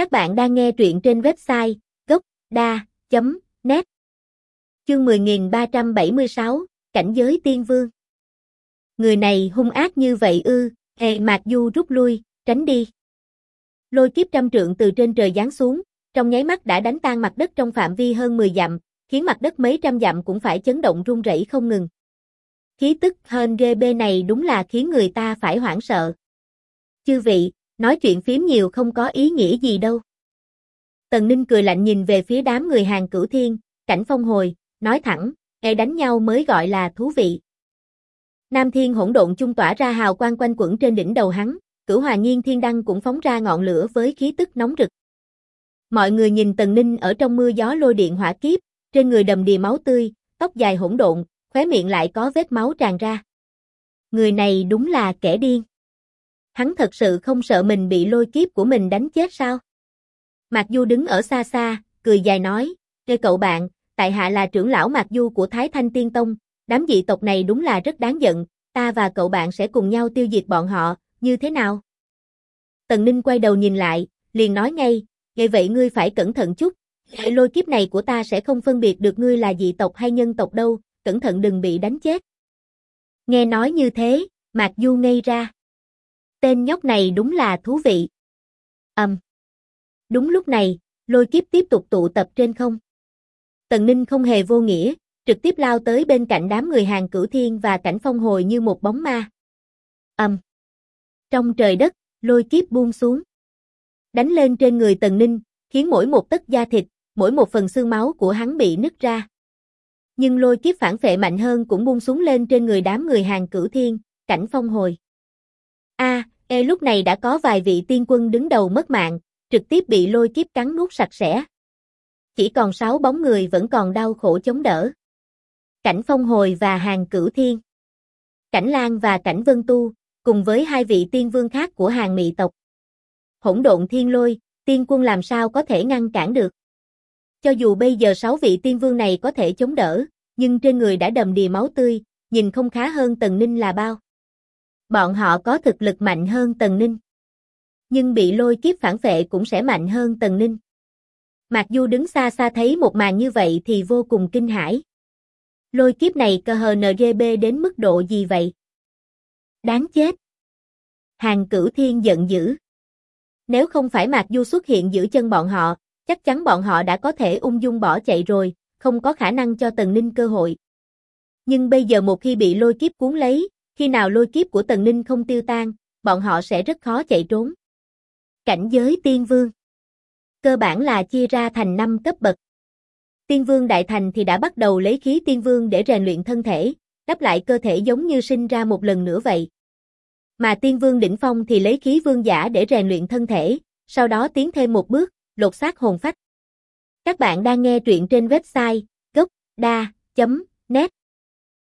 Các bạn đang nghe truyện trên website gocda.net Chương 10376, Cảnh giới tiên vương Người này hung ác như vậy ư, hề mạc du rút lui, tránh đi. Lôi kiếp trăm trượng từ trên trời giáng xuống, trong nháy mắt đã đánh tan mặt đất trong phạm vi hơn 10 dặm, khiến mặt đất mấy trăm dặm cũng phải chấn động rung rẩy không ngừng. Khí tức hơn bê này đúng là khiến người ta phải hoảng sợ. Chư vị, nói chuyện phím nhiều không có ý nghĩa gì đâu. Tần Ninh cười lạnh nhìn về phía đám người hàng cửu thiên, cảnh phong hồi, nói thẳng, e đánh nhau mới gọi là thú vị. Nam thiên hỗn độn chung tỏa ra hào quang quanh quẩn trên đỉnh đầu hắn, cửu hòa nghiên thiên đăng cũng phóng ra ngọn lửa với khí tức nóng rực. Mọi người nhìn Tần Ninh ở trong mưa gió lôi điện hỏa kiếp, trên người đầm đìa máu tươi, tóc dài hỗn độn, khóe miệng lại có vết máu tràn ra. Người này đúng là kẻ điên. Hắn thật sự không sợ mình bị lôi kiếp của mình đánh chết sao? Mạc Du đứng ở xa xa, cười dài nói, Ê cậu bạn, tại hạ là trưởng lão Mạc Du của Thái Thanh Tiên Tông, đám dị tộc này đúng là rất đáng giận, ta và cậu bạn sẽ cùng nhau tiêu diệt bọn họ, như thế nào? Tần Ninh quay đầu nhìn lại, liền nói ngay, ngay vậy ngươi phải cẩn thận chút, lôi kiếp này của ta sẽ không phân biệt được ngươi là dị tộc hay nhân tộc đâu, cẩn thận đừng bị đánh chết. Nghe nói như thế, Mạc Du ngây ra. Tên nhóc này đúng là thú vị. Ầm. Um. Đúng lúc này, lôi kiếp tiếp tục tụ tập trên không. Tần Ninh không hề vô nghĩa, trực tiếp lao tới bên cạnh đám người hàng cửu thiên và cảnh phong hồi như một bóng ma. Ầm. Um. Trong trời đất, lôi kiếp buông xuống. Đánh lên trên người Tần Ninh, khiến mỗi một tấc da thịt, mỗi một phần xương máu của hắn bị nứt ra. Nhưng lôi kiếp phản phệ mạnh hơn cũng buông xuống lên trên người đám người hàng cửu thiên, cảnh phong hồi. A, e lúc này đã có vài vị tiên quân đứng đầu mất mạng, trực tiếp bị lôi kiếp cắn nuốt sạch sẽ. Chỉ còn sáu bóng người vẫn còn đau khổ chống đỡ. Cảnh phong hồi và hàng cửu thiên. Cảnh Lan và cảnh Vân Tu, cùng với hai vị tiên vương khác của hàng mị tộc. Hỗn độn thiên lôi, tiên quân làm sao có thể ngăn cản được. Cho dù bây giờ sáu vị tiên vương này có thể chống đỡ, nhưng trên người đã đầm đìa máu tươi, nhìn không khá hơn Tần Ninh là bao. Bọn họ có thực lực mạnh hơn Tần Ninh. Nhưng bị lôi kiếp phản vệ cũng sẽ mạnh hơn Tần Ninh. Mạc Du đứng xa xa thấy một màn như vậy thì vô cùng kinh hãi. Lôi kiếp này cơ hờ NGB đến mức độ gì vậy? Đáng chết. Hàng cửu thiên giận dữ. Nếu không phải Mạc Du xuất hiện giữ chân bọn họ, chắc chắn bọn họ đã có thể ung dung bỏ chạy rồi, không có khả năng cho Tần Ninh cơ hội. Nhưng bây giờ một khi bị lôi kiếp cuốn lấy, khi nào lôi kiếp của Tần Ninh không tiêu tan, bọn họ sẽ rất khó chạy trốn. Cảnh giới tiên vương Cơ bản là chia ra thành 5 cấp bậc. Tiên vương đại thành thì đã bắt đầu lấy khí tiên vương để rèn luyện thân thể, đắp lại cơ thể giống như sinh ra một lần nữa vậy. Mà tiên vương đỉnh phong thì lấy khí vương giả để rèn luyện thân thể, sau đó tiến thêm một bước, lột xác hồn phách. Các bạn đang nghe truyện trên website gocda.com